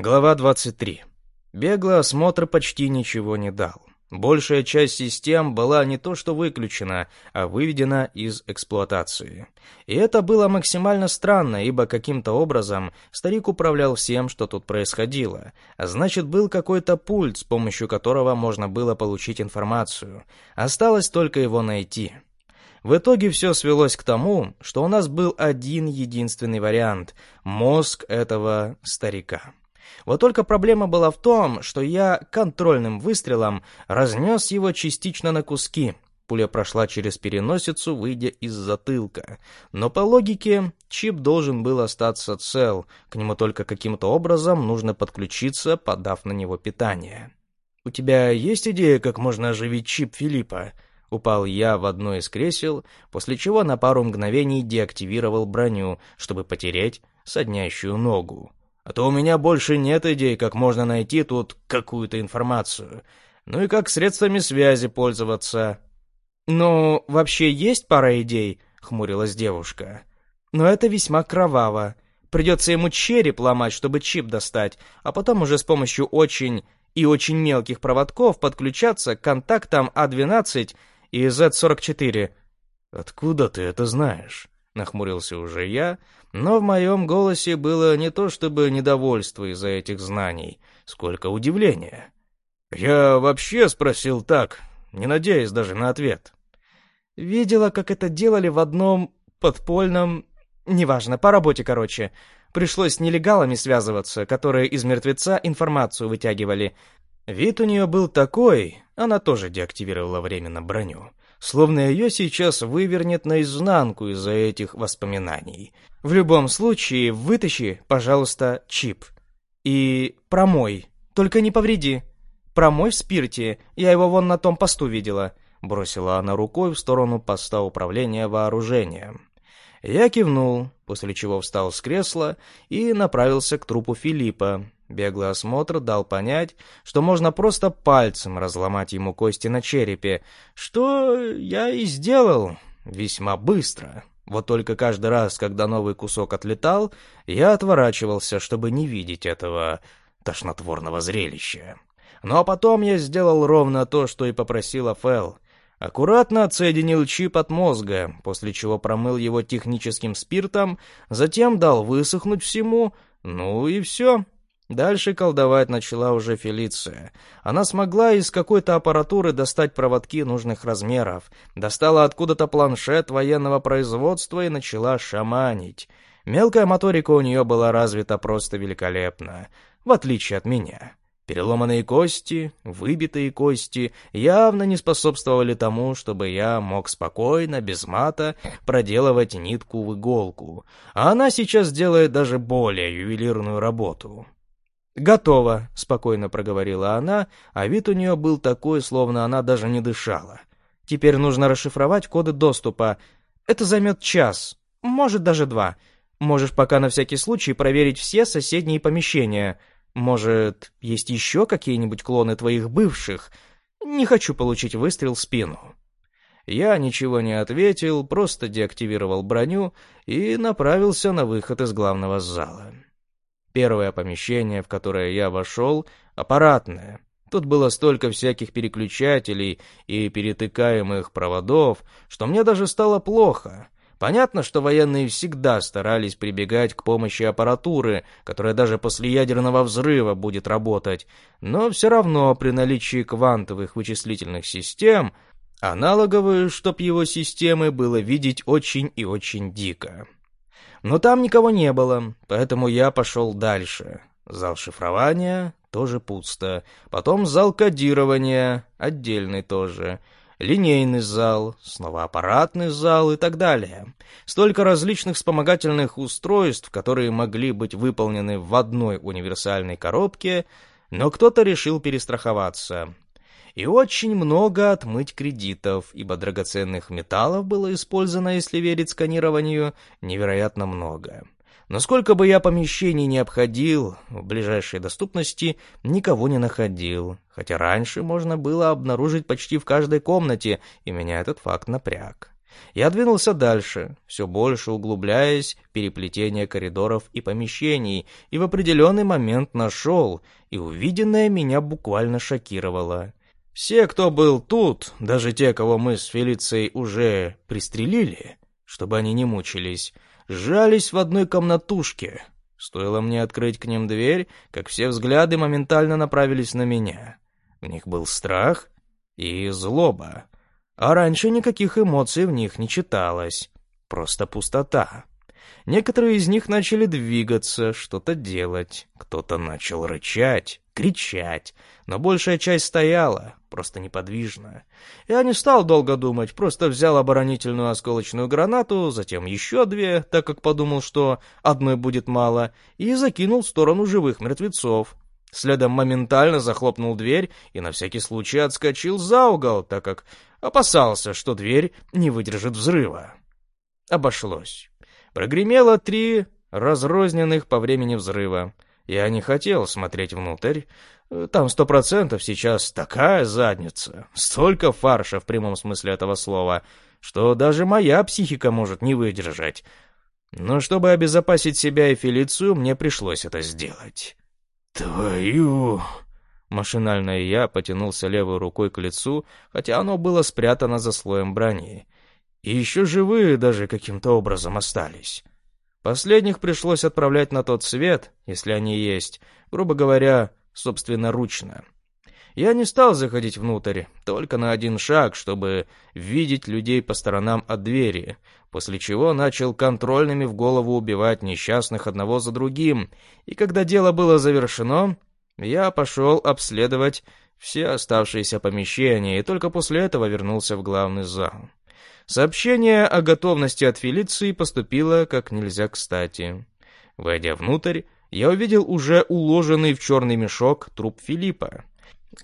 Глава 23. Беглый осмотр почти ничего не дал. Большая часть систем была не то что выключена, а выведена из эксплуатации. И это было максимально странно, ибо каким-то образом старик управлял всем, что тут происходило. А значит, был какой-то пульт, с помощью которого можно было получить информацию. Осталось только его найти. В итоге все свелось к тому, что у нас был один единственный вариант – мозг этого старика. Вот только проблема была в том, что я контрольным выстрелом разнес его частично на куски. Пуля прошла через переносицу, выйдя из затылка. Но по логике, чип должен был остаться цел, к нему только каким-то образом нужно подключиться, подав на него питание. «У тебя есть идея, как можно оживить чип Филиппа?» Упал я в одно из кресел, после чего на пару мгновений деактивировал броню, чтобы потереть соднящую ногу. А то у меня больше нет идей, как можно найти тут какую-то информацию. Ну и как средствами связи пользоваться. «Ну, вообще есть пара идей», — хмурилась девушка. «Но это весьма кроваво. Придется ему череп ломать, чтобы чип достать, а потом уже с помощью очень и очень мелких проводков подключаться к контактам А12 и Z44». «Откуда ты это знаешь?» — нахмурился уже я, но в моем голосе было не то чтобы недовольство из-за этих знаний, сколько удивления. Я вообще спросил так, не надеясь даже на ответ. Видела, как это делали в одном подпольном... Неважно, по работе, короче. Пришлось с нелегалами связываться, которые из мертвеца информацию вытягивали. Вид у нее был такой, она тоже деактивировала временно броню словно ее сейчас вывернет наизнанку из-за этих воспоминаний. В любом случае, вытащи, пожалуйста, чип. И промой, только не повреди. Промой в спирте, я его вон на том посту видела. Бросила она рукой в сторону поста управления вооружением. Я кивнул, после чего встал с кресла и направился к трупу Филиппа, Беглый осмотр дал понять, что можно просто пальцем разломать ему кости на черепе, что я и сделал весьма быстро. Вот только каждый раз, когда новый кусок отлетал, я отворачивался, чтобы не видеть этого тошнотворного зрелища. Ну а потом я сделал ровно то, что и попросила Фэл. Аккуратно отсоединил чип от мозга, после чего промыл его техническим спиртом, затем дал высохнуть всему, ну и все. Дальше колдовать начала уже Фелиция. Она смогла из какой-то аппаратуры достать проводки нужных размеров, достала откуда-то планшет военного производства и начала шаманить. Мелкая моторика у нее была развита просто великолепно, в отличие от меня. Переломанные кости, выбитые кости явно не способствовали тому, чтобы я мог спокойно, без мата, проделывать нитку в иголку. А она сейчас делает даже более ювелирную работу. «Готово», — спокойно проговорила она, а вид у нее был такой, словно она даже не дышала. «Теперь нужно расшифровать коды доступа. Это займет час, может, даже два. Можешь пока на всякий случай проверить все соседние помещения. Может, есть еще какие-нибудь клоны твоих бывших? Не хочу получить выстрел в спину». Я ничего не ответил, просто деактивировал броню и направился на выход из главного зала. Первое помещение, в которое я вошел, аппаратное. Тут было столько всяких переключателей и перетыкаемых проводов, что мне даже стало плохо. Понятно, что военные всегда старались прибегать к помощи аппаратуры, которая даже после ядерного взрыва будет работать, но все равно при наличии квантовых вычислительных систем аналоговые, чтоб его системы было видеть очень и очень дико. Но там никого не было, поэтому я пошел дальше. Зал шифрования тоже пусто. Потом зал кодирования, отдельный тоже. Линейный зал, снова аппаратный зал и так далее. Столько различных вспомогательных устройств, которые могли быть выполнены в одной универсальной коробке, но кто-то решил перестраховаться и очень много отмыть кредитов, ибо драгоценных металлов было использовано, если верить сканированию, невероятно много. Но сколько бы я помещений не обходил, в ближайшей доступности никого не находил, хотя раньше можно было обнаружить почти в каждой комнате, и меня этот факт напряг. Я двинулся дальше, все больше углубляясь в переплетение коридоров и помещений, и в определенный момент нашел, и увиденное меня буквально шокировало. Все, кто был тут, даже те, кого мы с Фелицией уже пристрелили, чтобы они не мучились, сжались в одной комнатушке. Стоило мне открыть к ним дверь, как все взгляды моментально направились на меня. В них был страх и злоба. А раньше никаких эмоций в них не читалось. Просто пустота. Некоторые из них начали двигаться, что-то делать. Кто-то начал рычать, кричать. Но большая часть стояла, просто неподвижно. Я не стал долго думать, просто взял оборонительную осколочную гранату, затем еще две, так как подумал, что одной будет мало, и закинул в сторону живых мертвецов. Следом моментально захлопнул дверь и на всякий случай отскочил за угол, так как опасался, что дверь не выдержит взрыва. Обошлось. Прогремело три разрозненных по времени взрыва. Я не хотел смотреть внутрь. Там сто процентов сейчас такая задница, столько фарша в прямом смысле этого слова, что даже моя психика может не выдержать. Но чтобы обезопасить себя и Фелицию, мне пришлось это сделать. «Твою...» Машинально я потянулся левой рукой к лицу, хотя оно было спрятано за слоем брони. И еще живые даже каким-то образом остались. Последних пришлось отправлять на тот свет, если они есть, грубо говоря, собственноручно. Я не стал заходить внутрь, только на один шаг, чтобы видеть людей по сторонам от двери, после чего начал контрольными в голову убивать несчастных одного за другим, и когда дело было завершено, я пошел обследовать все оставшиеся помещения и только после этого вернулся в главный зал. Сообщение о готовности от Фелиции поступило как нельзя кстати. Войдя внутрь, я увидел уже уложенный в черный мешок труп Филиппа.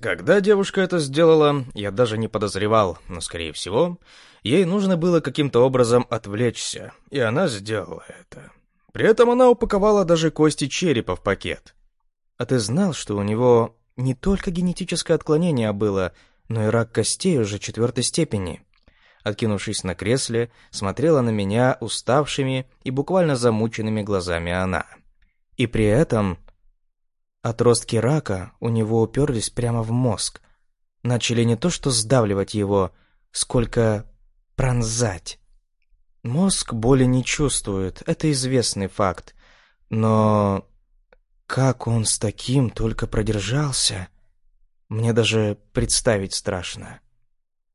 Когда девушка это сделала, я даже не подозревал, но, скорее всего, ей нужно было каким-то образом отвлечься, и она сделала это. При этом она упаковала даже кости черепа в пакет. А ты знал, что у него не только генетическое отклонение было, но и рак костей уже четвертой степени? Откинувшись на кресле, смотрела на меня уставшими и буквально замученными глазами она. И при этом отростки рака у него уперлись прямо в мозг. Начали не то что сдавливать его, сколько пронзать. Мозг боли не чувствует, это известный факт. Но как он с таким только продержался, мне даже представить страшно.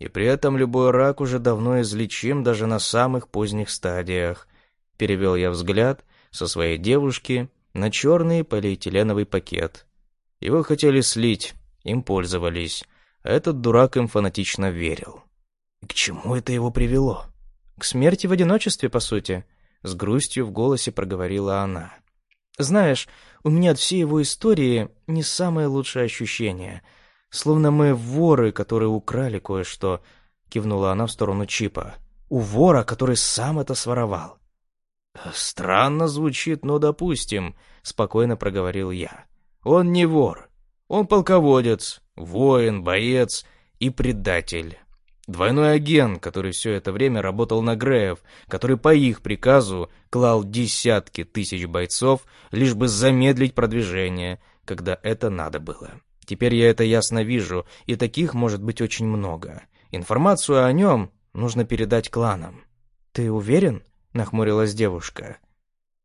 И при этом любой рак уже давно излечим даже на самых поздних стадиях. Перевел я взгляд со своей девушки на черный полиэтиленовый пакет. Его хотели слить, им пользовались, а этот дурак им фанатично верил. И к чему это его привело? К смерти в одиночестве, по сути, с грустью в голосе проговорила она. Знаешь, у меня от всей его истории не самое лучшее ощущение. Словно мы воры, которые украли кое-что, кивнула она в сторону Чипа. У вора, который сам это своровал. Странно звучит, но допустим, спокойно проговорил я. Он не вор. Он полководец, воин, боец и предатель. Двойной агент, который все это время работал на Греев, который по их приказу клал десятки тысяч бойцов, лишь бы замедлить продвижение, когда это надо было. Теперь я это ясно вижу, и таких может быть очень много. Информацию о нем нужно передать кланам. «Ты уверен?» — нахмурилась девушка.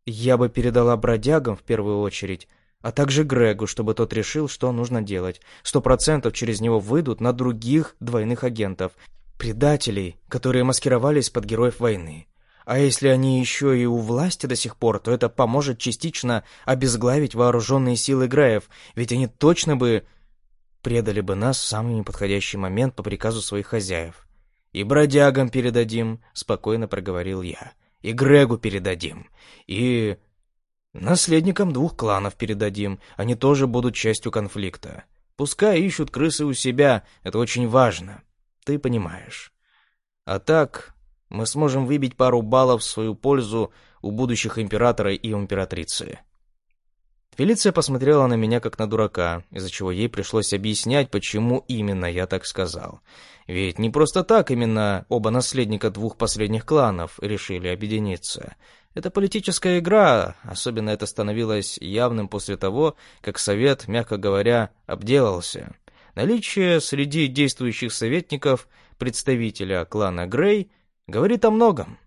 «Я бы передала бродягам в первую очередь, а также Грегу, чтобы тот решил, что нужно делать. Сто процентов через него выйдут на других двойных агентов, предателей, которые маскировались под героев войны. А если они еще и у власти до сих пор, то это поможет частично обезглавить вооруженные силы Граев, ведь они точно бы предали бы нас в самый неподходящий момент по приказу своих хозяев. «И бродягам передадим», — спокойно проговорил я. «И Грегу передадим. И Наследникам двух кланов передадим, они тоже будут частью конфликта. Пускай ищут крысы у себя, это очень важно. Ты понимаешь. А так, мы сможем выбить пару баллов в свою пользу у будущих императора и императрицы. Фелиция посмотрела на меня как на дурака, из-за чего ей пришлось объяснять, почему именно я так сказал. Ведь не просто так именно оба наследника двух последних кланов решили объединиться. Это политическая игра, особенно это становилось явным после того, как Совет, мягко говоря, обделался. Наличие среди действующих советников представителя клана Грей говорит о многом.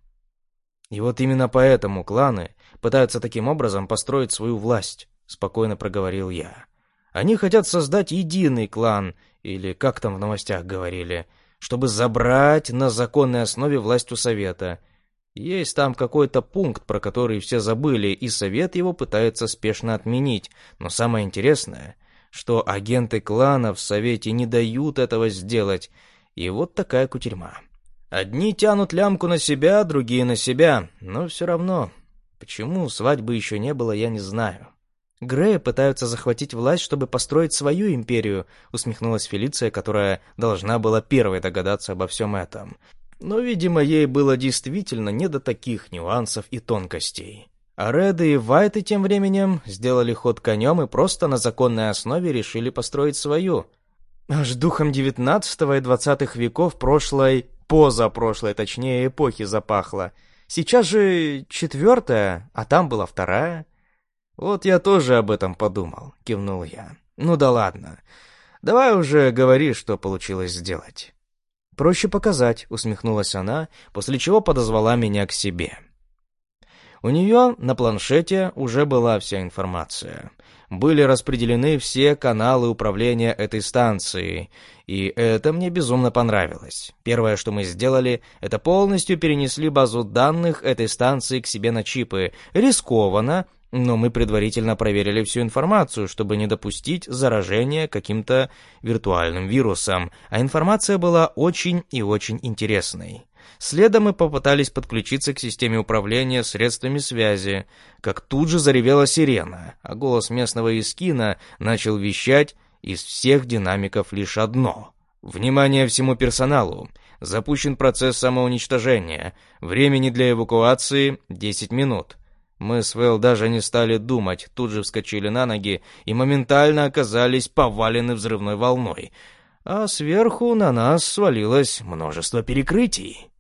И вот именно поэтому кланы пытаются таким образом построить свою власть, спокойно проговорил я. Они хотят создать единый клан, или как там в новостях говорили, чтобы забрать на законной основе власть у Совета. Есть там какой-то пункт, про который все забыли, и Совет его пытается спешно отменить. Но самое интересное, что агенты клана в Совете не дают этого сделать. И вот такая кутерьма. Одни тянут лямку на себя, другие на себя, но все равно. Почему свадьбы еще не было, я не знаю. Грея пытаются захватить власть, чтобы построить свою империю, усмехнулась Фелиция, которая должна была первой догадаться обо всем этом. Но, видимо, ей было действительно не до таких нюансов и тонкостей. А Реды и Вайты тем временем сделали ход конем и просто на законной основе решили построить свою. Аж духом девятнадцатого и двадцатых веков прошлой, позапрошлой, точнее, эпохи запахло. Сейчас же четвертая, а там была вторая. «Вот я тоже об этом подумал», — кивнул я. «Ну да ладно. Давай уже говори, что получилось сделать». «Проще показать», — усмехнулась она, после чего подозвала меня к себе. У нее на планшете уже была вся информация. Были распределены все каналы управления этой станцией, и это мне безумно понравилось. Первое, что мы сделали, это полностью перенесли базу данных этой станции к себе на чипы. Рискованно, но мы предварительно проверили всю информацию, чтобы не допустить заражения каким-то виртуальным вирусом, а информация была очень и очень интересной. Следом мы попытались подключиться к системе управления средствами связи, как тут же заревела сирена, а голос местного Искина начал вещать из всех динамиков лишь одно. «Внимание всему персоналу! Запущен процесс самоуничтожения. Времени для эвакуации 10 минут. Мы с Вэл даже не стали думать, тут же вскочили на ноги и моментально оказались повалены взрывной волной. А сверху на нас свалилось множество перекрытий.